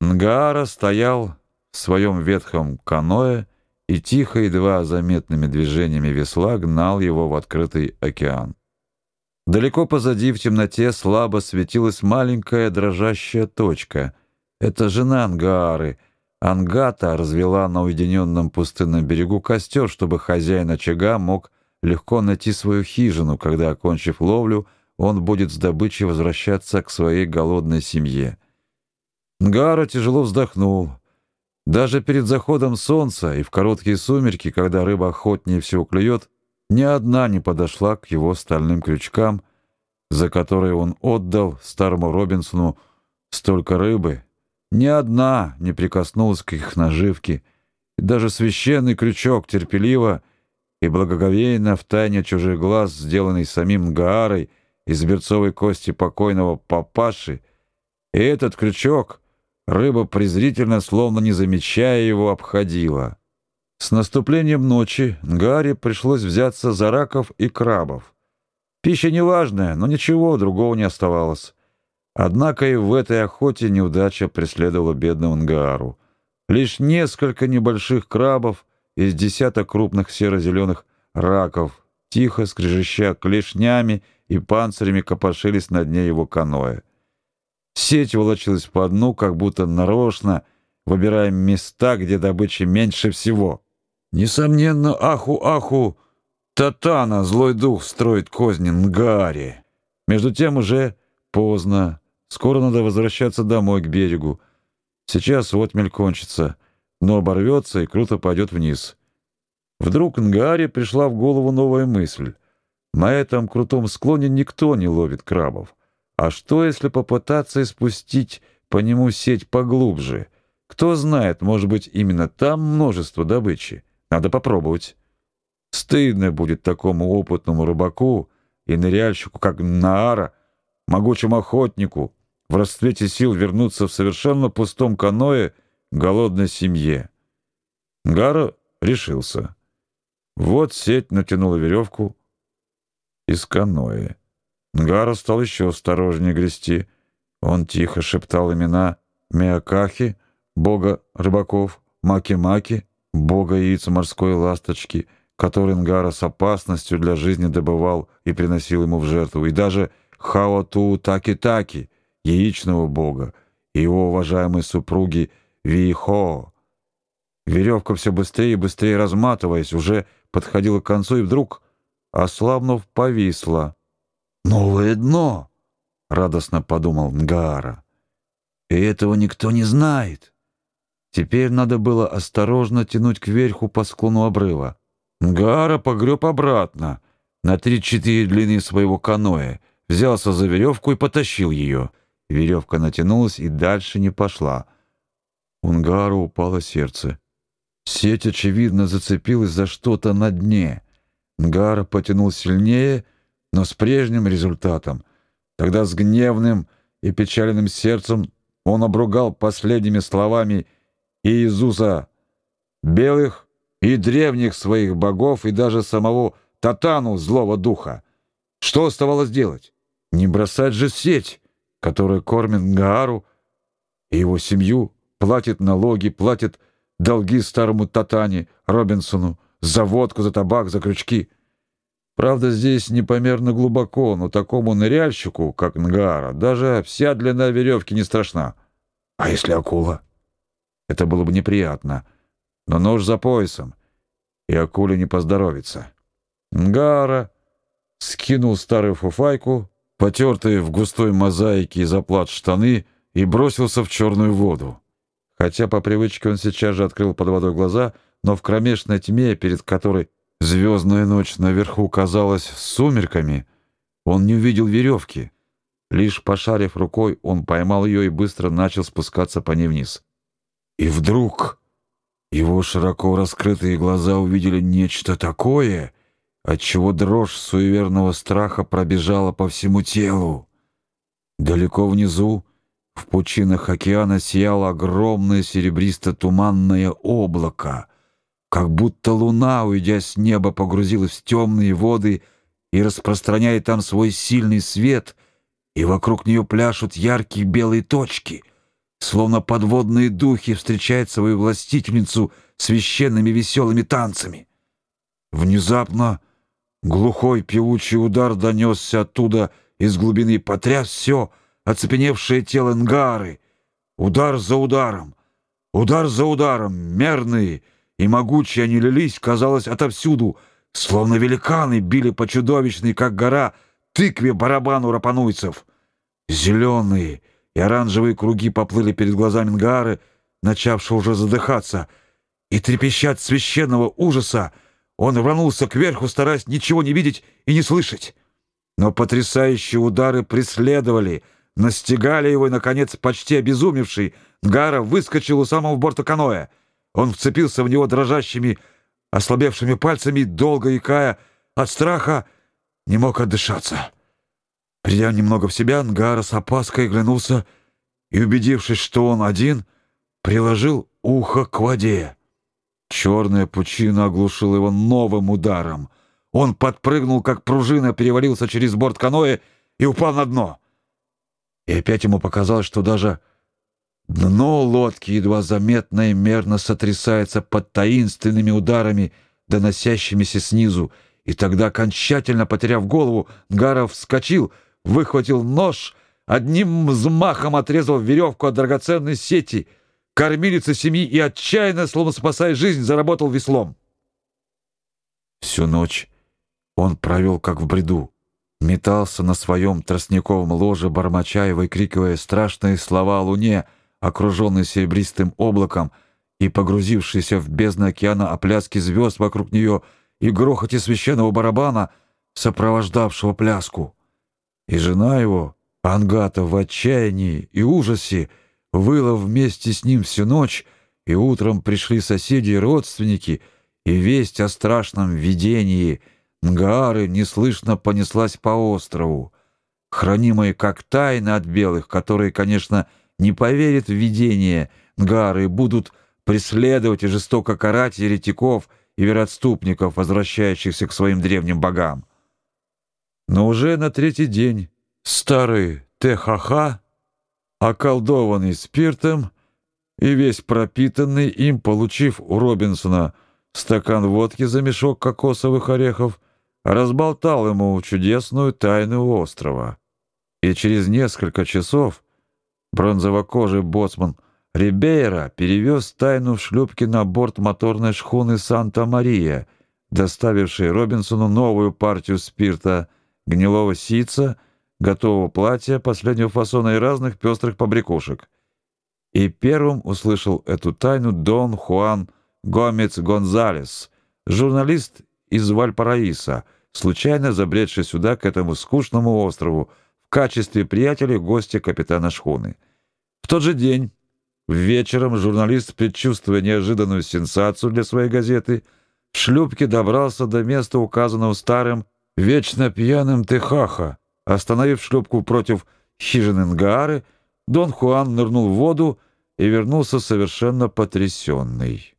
Нгаара стоял в своем ветхом каное и тихо, едва заметными движениями весла гнал его в открытый океан. Далеко позади в темноте слабо светилась маленькая дрожащая точка. Это жена Ангаары. Ангата развела на уединенном пустынном берегу костер, чтобы хозяин очага мог легко найти свою хижину, когда, окончив ловлю, он будет с добычей возвращаться к своей голодной семье. Нгара тяжело вздохнул. Даже перед заходом солнца и в короткие сумерки, когда рыба охотнее всего клюет, ни одна не подошла к его стальным крючкам, за которые он отдал старому Робинсону столько рыбы. Ни одна не прикоснулась к их наживке, и даже священный крючок терпеливо и благоговейно в тайне чужих глаз, сделанный самим Гаарой из берцовой кости покойного папаши, и этот крючок Рыба презрительно, словно не замечая его, обходила. С наступлением ночи Гарри пришлось взяться за раков и крабов. Пища неважная, но ничего другого не оставалось. Однако и в этой охоте неудача преследовала бедного Нгару. Лишь несколько небольших крабов из десяток крупных серо-зеленых раков, тихо скрежеща клешнями и панцирями копошились на дне его каноэ. Сеть волочилась по дну, как будто нарочно, выбирая места, где добычи меньше всего. Несомненно, аху-аху, Татана, злой дух, строит козни Нгари. Между тем уже поздно. Скоро надо возвращаться домой, к берегу. Сейчас отмель кончится, но оборвется и круто пойдет вниз. Вдруг Нгари пришла в голову новая мысль. На этом крутом склоне никто не ловит крабов. А что, если попытаться спустить по нему сеть поглубже? Кто знает, может быть, именно там множество добычи. Надо попробовать. Стыдно будет такому опытному рыбаку и ныряльщику, как Наара, могучему охотнику, в расцвете сил вернуться в совершенно пустом каное голодной семье. Гара решился. Вот сеть натянула веревку из каноэ. Нгара стал еще осторожнее грести. Он тихо шептал имена Миакахи, бога рыбаков, Маки-Маки, бога яиц морской ласточки, который Нгара с опасностью для жизни добывал и приносил ему в жертву, и даже Хаоту Таки-Таки, яичного бога, и его уважаемой супруги Вихо. Веревка все быстрее и быстрее разматываясь, уже подходила к концу, и вдруг, ослабнув, повисла. Новое дно, радостно подумал Нгаара. И этого никто не знает. Теперь надо было осторожно тянуть кверху по склону обрыва. Нгаара погреб обратно на три-четыре длины своего каноэ, взялся за веревку и потащил ее. Веревка натянулась и дальше не пошла. У Нгаара упало сердце. Сеть очевидно зацепилась за что-то на дне. Нгаара потянул сильнее но с прежним результатом. Тогда с гневным и печальным сердцем он обругал последними словами Иисуса, белых и древних своих богов и даже самого Татану, злого духа. Что оставалось делать? Не бросать же сеть, которая кормит Гаару и его семью, платит налоги, платит долги старому Татане, Робинсону, за водку, за табак, за крючки — Правда, здесь непомерно глубоко, но такому ныряльщику, как Нгара, даже вся длина веревки не страшна. А если акула? Это было бы неприятно. Но нож за поясом, и акуле не поздоровится. Нгара скинул старую фуфайку, потертые в густой мозаике из оплат штаны, и бросился в черную воду. Хотя по привычке он сейчас же открыл под водой глаза, но в кромешной тьме, перед которой Звездная ночь наверху казалась сумерками. Он не увидел веревки. Лишь пошарив рукой, он поймал ее и быстро начал спускаться по ней вниз. И вдруг его широко раскрытые глаза увидели нечто такое, от чего дрожь суеверного страха пробежала по всему телу. Далеко внизу, в пучинах океана сияло огромное серебристо-туманное облако — как будто луна, уйдя с неба, погрузилась в темные воды и распространяет там свой сильный свет, и вокруг нее пляшут яркие белые точки. словно подводные духи, встречает свою властительницу священными веселыми танцами. Внезапно глухой певучий удар донесся оттуда из глубины, потряс все оцепеневшее тело Нгары. Удар за ударом, удар за ударом, мерные и могучие они лились, казалось, отовсюду, словно великаны били по чудовищной, как гора, тыкве барабану рапануйцев. Зеленые и оранжевые круги поплыли перед глазами Нгары, начавшего уже задыхаться, и трепеща от священного ужаса, он рванулся кверху, стараясь ничего не видеть и не слышать. Но потрясающие удары преследовали, настигали его, и, наконец, почти обезумевший, Нгара выскочил у самого борта каноэ. Он вцепился в него дрожащими, ослабевшими пальцами, долго икая от страха, не мог отдышаться. Придя немного в себя, Нгара с опаской глянулся и, убедившись, что он один, приложил ухо к воде. Черная пучина оглушила его новым ударом. Он подпрыгнул, как пружина, перевалился через борт каноэ и упал на дно. И опять ему показалось, что даже дно лодки едва заметно и мерно сотрясается под таинственными ударами, доносящимися снизу, и тогда, окончательно потеряв голову, Нгаров вскочил — выхватил нож, одним взмахом отрезал веревку от драгоценной сети, кормилица семьи и отчаянно, словно спасая жизнь, заработал веслом. Всю ночь он провел как в бреду, метался на своем тростниковом ложе, бормоча и выкрикивая страшные слова о луне, окруженной серебристым облаком, и погрузившийся в бездну океана о пляске звезд вокруг нее и грохоте священного барабана, сопровождавшего пляску. И жена его, Ангата, в отчаянии и ужасе выла вместе с ним всю ночь, и утром пришли соседи и родственники, и весть о страшном видении Нгары неслышно понеслась по острову, хранимая как тайна от белых, которые, конечно, не поверят в видение Нгары, будут преследовать и жестоко карать еретиков и вероотступников, возвращающихся к своим древним богам. Но уже на третий день старый ТХХ, околдованный спиртом и весь пропитанный им, получив у Робинсона стакан водки за мешок кокосовых орехов, разболтал ему чудесную тайну острова. И через несколько часов бронзовокожий боцман Рибейра перевез тайну в шлюпке на борт моторной шхуны «Санта-Мария», доставившей Робинсону новую партию спирта — гнилого ситца, готового платья последнего фасона и разных пестрых побрякушек. И первым услышал эту тайну Дон Хуан Гомец Гонзалес, журналист из Вальпараиса, случайно забредший сюда к этому скучному острову качестве приятеля гостя капитана шхуны. В тот же день, вечером, журналист, предчувствуя неожиданную сенсацию для своей газеты, в шлюпке добрался до места, указанного старым вечно пьяным Техаха. Остановив шлюпку против хижины Нгаары, Дон Хуан нырнул в воду и вернулся совершенно потрясенный.